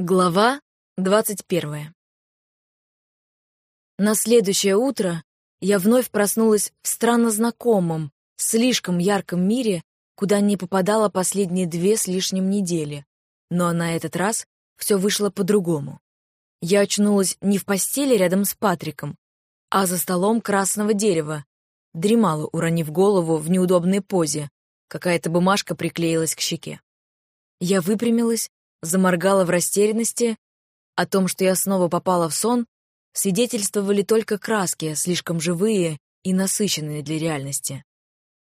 Глава двадцать первая. На следующее утро я вновь проснулась в странно знакомом, слишком ярком мире, куда не попадала последние две с лишним недели. Но на этот раз все вышло по-другому. Я очнулась не в постели рядом с Патриком, а за столом красного дерева. Дремала, уронив голову в неудобной позе. Какая-то бумажка приклеилась к щеке. Я выпрямилась заморгала в растерянности. О том, что я снова попала в сон, свидетельствовали только краски, слишком живые и насыщенные для реальности.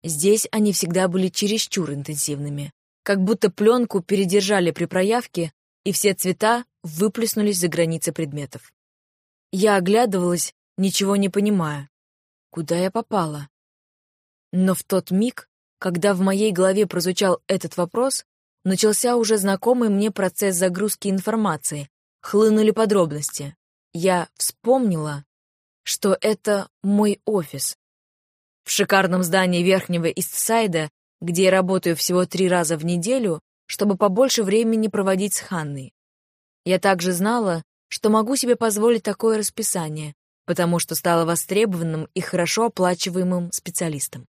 Здесь они всегда были чересчур интенсивными, как будто пленку передержали при проявке, и все цвета выплеснулись за границы предметов. Я оглядывалась, ничего не понимая. Куда я попала? Но в тот миг, когда в моей голове прозвучал этот вопрос, Начался уже знакомый мне процесс загрузки информации. Хлынули подробности. Я вспомнила, что это мой офис. В шикарном здании Верхнего Истсайда, где я работаю всего три раза в неделю, чтобы побольше времени проводить с Ханной. Я также знала, что могу себе позволить такое расписание, потому что стала востребованным и хорошо оплачиваемым специалистом.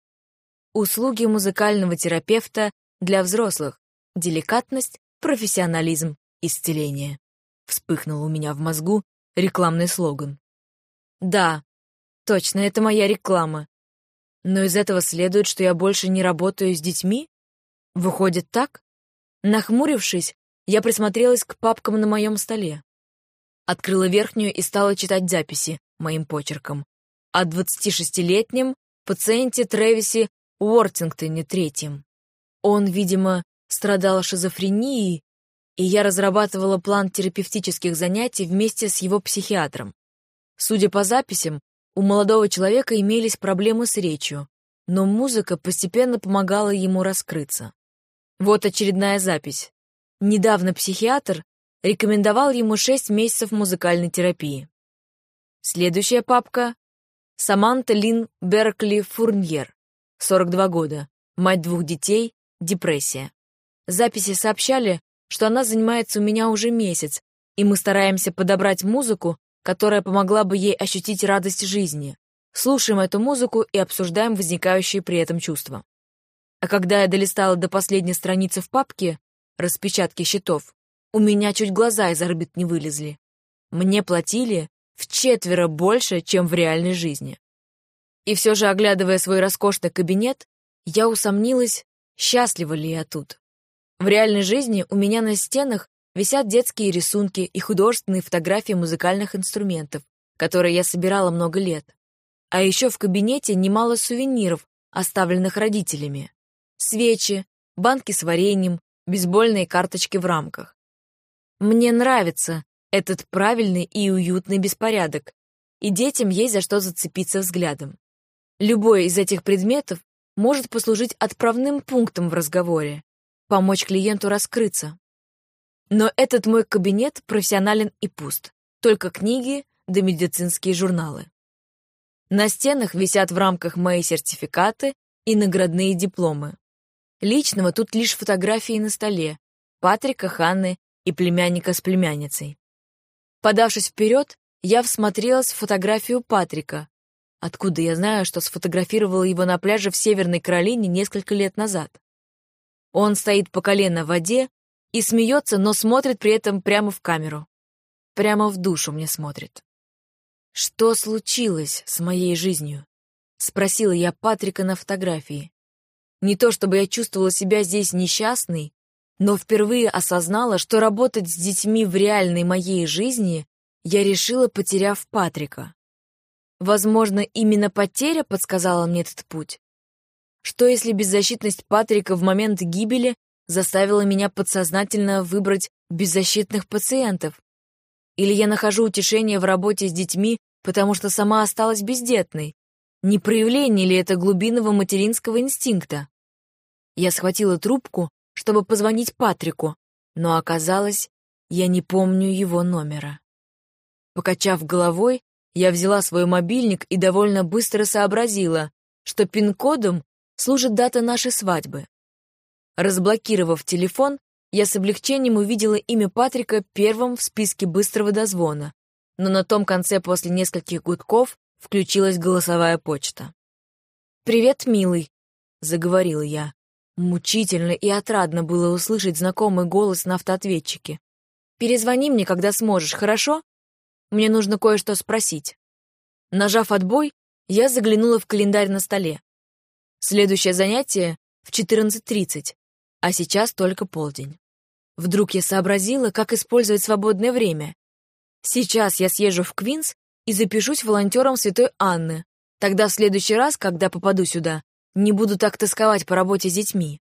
Услуги музыкального терапевта для взрослых, Деликатность, профессионализм, исцеление. Вспыхнул у меня в мозгу рекламный слоган. Да, точно, это моя реклама. Но из этого следует, что я больше не работаю с детьми? Выходит так? Нахмурившись, я присмотрелась к папкам на моем столе. Открыла верхнюю и стала читать записи моим почерком. О 26-летнем пациенте Трэвисе Уортингтоне третьем. Он, видимо, страдал шизофренией, и я разрабатывала план терапевтических занятий вместе с его психиатром. Судя по записям, у молодого человека имелись проблемы с речью, но музыка постепенно помогала ему раскрыться. Вот очередная запись. Недавно психиатр рекомендовал ему 6 месяцев музыкальной терапии. Следующая папка — Саманта Лин Беркли Фурньер, 42 года, мать двух детей, депрессия. Записи сообщали, что она занимается у меня уже месяц, и мы стараемся подобрать музыку, которая помогла бы ей ощутить радость жизни. Слушаем эту музыку и обсуждаем возникающие при этом чувства. А когда я долистала до последней страницы в папке, распечатки счетов, у меня чуть глаза из орбит не вылезли. Мне платили в четверо больше, чем в реальной жизни. И все же, оглядывая свой роскошный кабинет, я усомнилась, счастлива ли я тут. В реальной жизни у меня на стенах висят детские рисунки и художественные фотографии музыкальных инструментов, которые я собирала много лет. А еще в кабинете немало сувениров, оставленных родителями. Свечи, банки с вареньем, бейсбольные карточки в рамках. Мне нравится этот правильный и уютный беспорядок, и детям есть за что зацепиться взглядом. Любой из этих предметов может послужить отправным пунктом в разговоре, помочь клиенту раскрыться. Но этот мой кабинет профессионален и пуст. Только книги да медицинские журналы. На стенах висят в рамках мои сертификаты и наградные дипломы. Личного тут лишь фотографии на столе, Патрика, Ханны и племянника с племянницей. Подавшись вперед, я всмотрелась в фотографию Патрика. Откуда я знаю, что сфотографировала его на пляже в Северной Каролине несколько лет назад? Он стоит по колено в воде и смеется, но смотрит при этом прямо в камеру. Прямо в душу мне смотрит. «Что случилось с моей жизнью?» — спросила я Патрика на фотографии. Не то чтобы я чувствовала себя здесь несчастной, но впервые осознала, что работать с детьми в реальной моей жизни я решила, потеряв Патрика. Возможно, именно потеря подсказала мне этот путь. Что если беззащитность Патрика в момент гибели заставила меня подсознательно выбрать беззащитных пациентов? Или я нахожу утешение в работе с детьми, потому что сама осталась бездетной? Не проявление ли это глубинного материнского инстинкта? Я схватила трубку, чтобы позвонить Патрику, но оказалось, я не помню его номера. Покачав головой, я взяла свой мобильник и довольно быстро сообразила, что пин-кодом служит дата нашей свадьбы. Разблокировав телефон, я с облегчением увидела имя Патрика первым в списке быстрого дозвона, но на том конце после нескольких гудков включилась голосовая почта. «Привет, милый», — заговорила я. Мучительно и отрадно было услышать знакомый голос на автоответчике. «Перезвони мне, когда сможешь, хорошо? Мне нужно кое-что спросить». Нажав отбой, я заглянула в календарь на столе. Следующее занятие в 14.30, а сейчас только полдень. Вдруг я сообразила, как использовать свободное время. Сейчас я съезжу в Квинс и запишусь волонтером Святой Анны. Тогда в следующий раз, когда попаду сюда, не буду так тосковать по работе с детьми.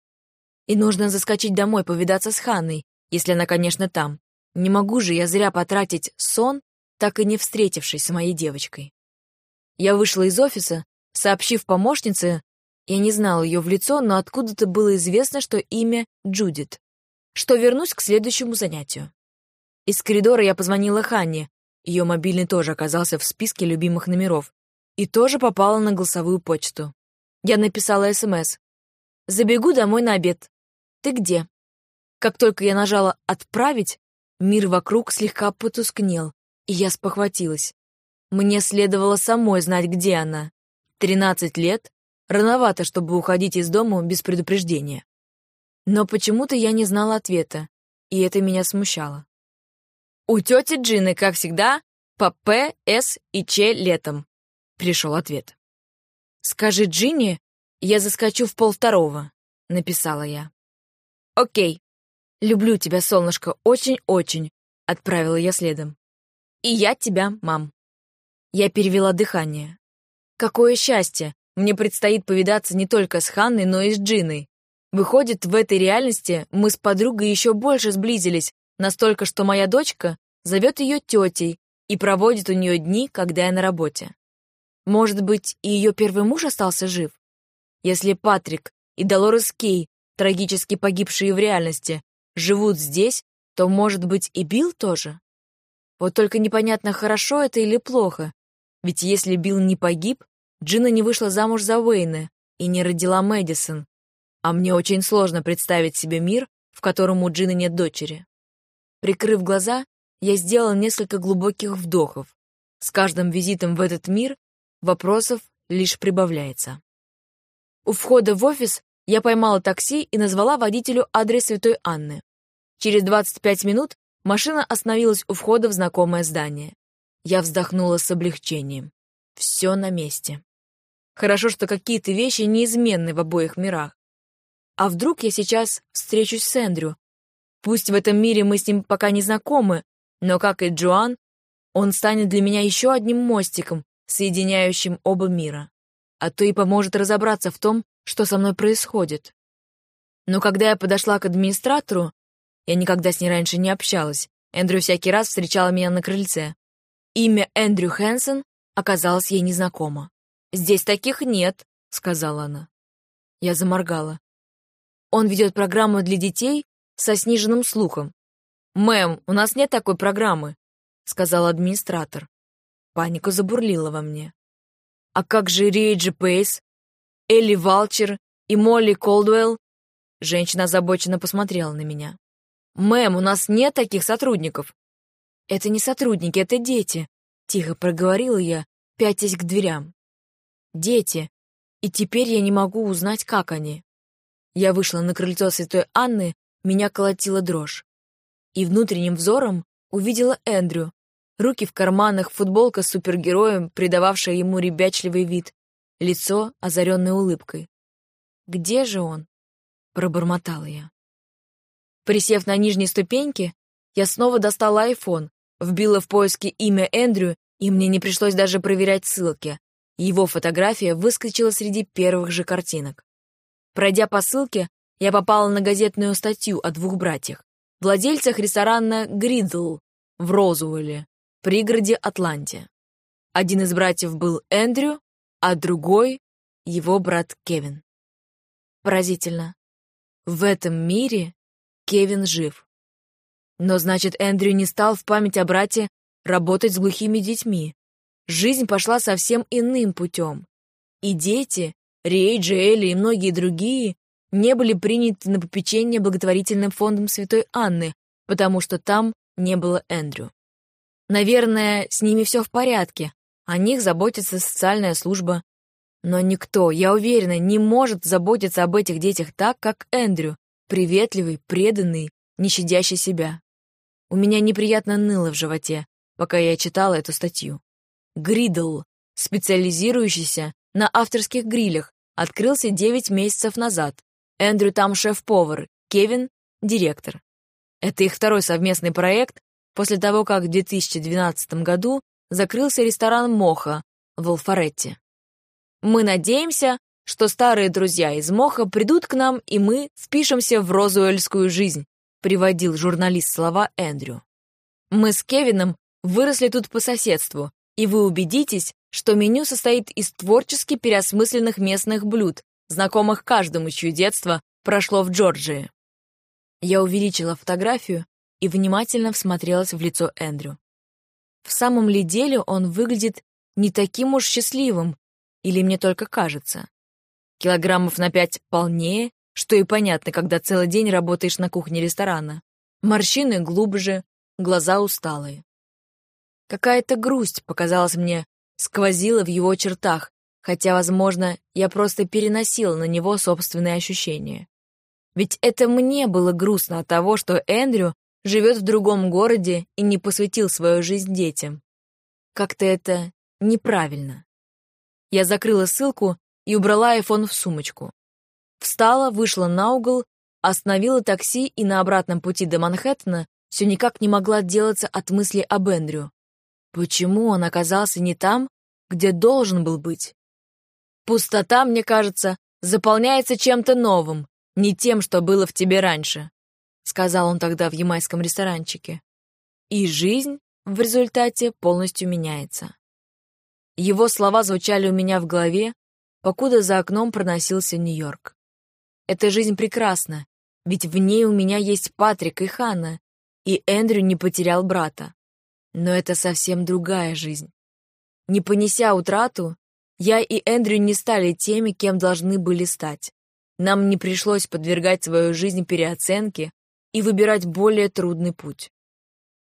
И нужно заскочить домой повидаться с Ханной, если она, конечно, там. Не могу же я зря потратить сон, так и не встретившись с моей девочкой. Я вышла из офиса, сообщив помощнице, я не знала ее в лицо, но откуда-то было известно, что имя Джудит что вернусь к следующему занятию. Из коридора я позвонила Ханне, ее мобильный тоже оказался в списке любимых номеров, и тоже попала на голосовую почту. Я написала СМС. «Забегу домой на обед. Ты где?» Как только я нажала «Отправить», мир вокруг слегка потускнел, и я спохватилась. Мне следовало самой знать, где она. Тринадцать лет — рановато, чтобы уходить из дома без предупреждения. Но почему-то я не знала ответа, и это меня смущало. «У тети Джины, как всегда, по П, С и Ч летом», — пришел ответ. «Скажи Джинни, я заскочу в полвторого», — написала я. «Окей. Люблю тебя, солнышко, очень-очень», — отправила я следом. «И я тебя, мам». Я перевела дыхание. Какое счастье! Мне предстоит повидаться не только с Ханной, но и с Джиной. Выходит, в этой реальности мы с подругой еще больше сблизились, настолько, что моя дочка зовет ее тетей и проводит у нее дни, когда я на работе. Может быть, и ее первый муж остался жив? Если Патрик и Долорес Кей, трагически погибшие в реальности, живут здесь, то, может быть, и Билл тоже? Вот только непонятно, хорошо это или плохо. Ведь если Билл не погиб, Джина не вышла замуж за Уэйна и не родила Мэдисон, а мне очень сложно представить себе мир, в котором у Джины нет дочери. Прикрыв глаза, я сделал несколько глубоких вдохов. С каждым визитом в этот мир вопросов лишь прибавляется. У входа в офис я поймала такси и назвала водителю адрес Святой Анны. Через 25 минут машина остановилась у входа в знакомое здание. Я вздохнула с облегчением. Все на месте. Хорошо, что какие-то вещи неизменны в обоих мирах. А вдруг я сейчас встречусь с Эндрю? Пусть в этом мире мы с ним пока не знакомы, но, как и Джоан, он станет для меня еще одним мостиком, соединяющим оба мира. А то и поможет разобраться в том, что со мной происходит. Но когда я подошла к администратору, я никогда с ней раньше не общалась, Эндрю всякий раз встречала меня на крыльце. Имя Эндрю Хэнсон оказалось ей незнакомо. «Здесь таких нет», — сказала она. Я заморгала. Он ведет программу для детей со сниженным слухом. «Мэм, у нас нет такой программы», — сказал администратор. Паника забурлила во мне. «А как же Рейджи Пейс, Элли Валчер и Молли Колдуэлл?» Женщина озабоченно посмотрела на меня. «Мэм, у нас нет таких сотрудников». «Это не сотрудники, это дети», — тихо проговорила я, пятясь к дверям. «Дети. И теперь я не могу узнать, как они». Я вышла на крыльцо Святой Анны, меня колотила дрожь. И внутренним взором увидела Эндрю. Руки в карманах, футболка с супергероем, придававшая ему ребячливый вид, лицо, озаренное улыбкой. «Где же он?» — пробормотала я. Присев на нижней ступеньке, я снова достала айфон, вбила в поиски имя Эндрю, и мне не пришлось даже проверять ссылки. Его фотография выскочила среди первых же картинок. Пройдя по ссылке, я попала на газетную статью о двух братьях, владельцах ресторана «Гридл» в Розуэлле, пригороде Атланте. Один из братьев был Эндрю, а другой — его брат Кевин. Поразительно. В этом мире Кевин жив. Но значит, Эндрю не стал в память о брате работать с глухими детьми. Жизнь пошла совсем иным путем. И дети Рей, Джоэли и многие другие не были приняты на попечение благотворительным фондом Святой Анны, потому что там не было Эндрю. Наверное, с ними все в порядке, о них заботится социальная служба. Но никто, я уверена, не может заботиться об этих детях так, как Эндрю, приветливый, преданный, не щадящий себя. У меня неприятно ныло в животе, пока я читала эту статью. Гридл, специализирующийся на авторских грилях, открылся 9 месяцев назад. Эндрю там шеф-повар, Кевин — директор. Это их второй совместный проект после того, как в 2012 году закрылся ресторан «Моха» в Алфаретте. Мы надеемся, что старые друзья из Моха придут к нам, и мы впишемся в розуэльскую жизнь, приводил журналист слова Эндрю. Мы с Кевином выросли тут по соседству, и вы убедитесь, что меню состоит из творчески переосмысленных местных блюд, знакомых каждому, чье детство прошло в Джорджии. Я увеличила фотографию и внимательно всмотрелась в лицо Эндрю. В самом ли деле он выглядит не таким уж счастливым, или мне только кажется? Килограммов на пять полнее, что и понятно, когда целый день работаешь на кухне ресторана. Морщины глубже, глаза усталые. Какая-то грусть, показалось мне, сквозила в его чертах, хотя, возможно, я просто переносила на него собственные ощущения. Ведь это мне было грустно от того, что Эндрю живет в другом городе и не посвятил свою жизнь детям. Как-то это неправильно. Я закрыла ссылку и убрала айфон в сумочку. Встала, вышла на угол, остановила такси и на обратном пути до Манхэттена все никак не могла отделаться от мысли об Эндрю. Почему он оказался не там, где должен был быть? Пустота, мне кажется, заполняется чем-то новым, не тем, что было в тебе раньше. — сказал он тогда в ямайском ресторанчике. И жизнь в результате полностью меняется. Его слова звучали у меня в голове, покуда за окном проносился Нью-Йорк. Эта жизнь прекрасна, ведь в ней у меня есть Патрик и Ханна, и Эндрю не потерял брата. Но это совсем другая жизнь. Не понеся утрату, я и Эндрю не стали теми, кем должны были стать. Нам не пришлось подвергать свою жизнь переоценке, и выбирать более трудный путь.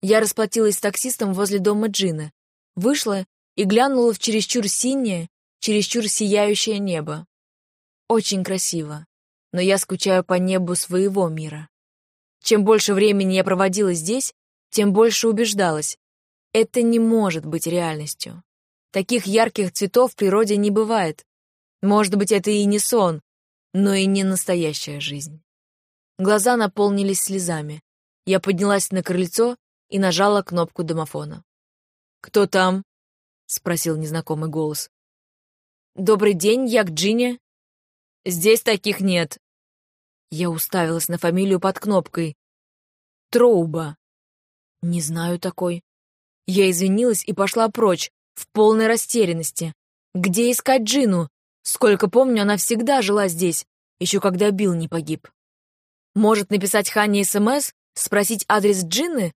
Я расплатилась с таксистом возле дома Джина, вышла и глянула в чересчур синее, чересчур сияющее небо. Очень красиво, но я скучаю по небу своего мира. Чем больше времени я проводила здесь, тем больше убеждалась. Это не может быть реальностью. Таких ярких цветов в природе не бывает. Может быть, это и не сон, но и не настоящая жизнь. Глаза наполнились слезами. Я поднялась на крыльцо и нажала кнопку домофона. «Кто там?» — спросил незнакомый голос. «Добрый день, я к Джине». «Здесь таких нет». Я уставилась на фамилию под кнопкой. «Троуба». «Не знаю такой». Я извинилась и пошла прочь, в полной растерянности. Где искать Джину? Сколько помню, она всегда жила здесь, еще когда Билл не погиб. Может написать Ханне СМС, спросить адрес Джинны?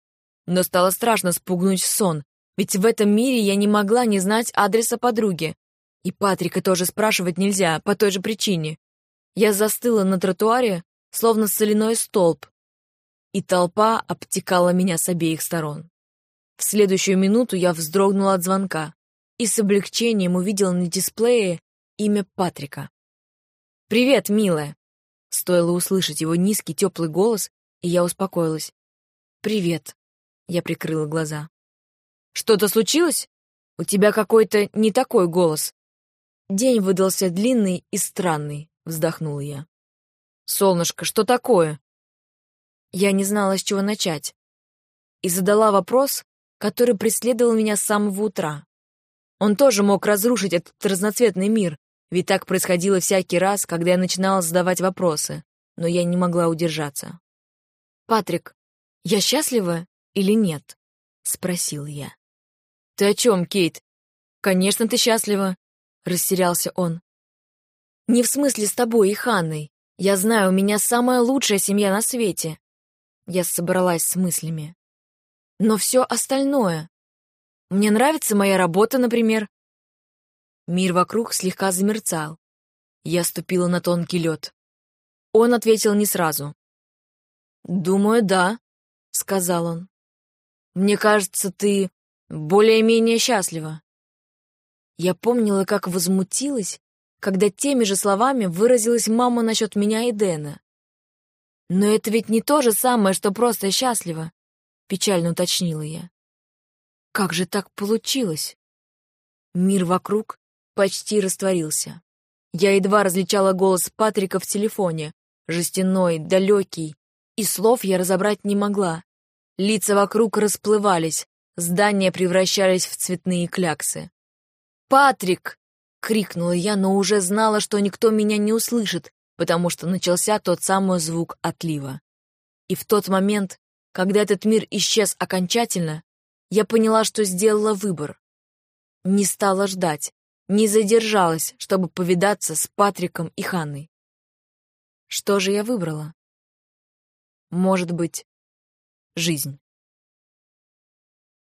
Но стало страшно спугнуть сон, ведь в этом мире я не могла не знать адреса подруги. И Патрика тоже спрашивать нельзя, по той же причине. Я застыла на тротуаре, словно соляной столб, и толпа обтекала меня с обеих сторон. В следующую минуту я вздрогнула от звонка и с облегчением увидела на дисплее имя Патрика. «Привет, милая!» Стоило услышать его низкий теплый голос, и я успокоилась. «Привет», — я прикрыла глаза. «Что-то случилось? У тебя какой-то не такой голос». День выдался длинный и странный, вздохнула я. «Солнышко, что такое?» Я не знала, с чего начать. И задала вопрос, который преследовал меня с самого утра. Он тоже мог разрушить этот разноцветный мир, ведь так происходило всякий раз, когда я начинала задавать вопросы, но я не могла удержаться. «Патрик, я счастлива или нет?» — спросил я. «Ты о чем, Кейт?» «Конечно, ты счастлива», — растерялся он. «Не в смысле с тобой и Ханной. Я знаю, у меня самая лучшая семья на свете». Я собралась с мыслями. «Но все остальное. Мне нравится моя работа, например. Мир вокруг слегка замерцал. Я ступила на тонкий лед. Он ответил не сразу. «Думаю, да», — сказал он. «Мне кажется, ты более-менее счастлива». Я помнила, как возмутилась, когда теми же словами выразилась мама насчет меня и Дэна. «Но это ведь не то же самое, что просто счастлива», — печально уточнила я. «Как же так получилось?» Мир вокруг почти растворился. Я едва различала голос Патрика в телефоне, жестяной, далекий, и слов я разобрать не могла. Лица вокруг расплывались, здания превращались в цветные кляксы. «Патрик!» — крикнула я, но уже знала, что никто меня не услышит, потому что начался тот самый звук отлива. И в тот момент, когда этот мир исчез окончательно, я поняла, что сделала выбор. Не стала ждать, не задержалась, чтобы повидаться с Патриком и Ханной. Что же я выбрала? Может быть, жизнь.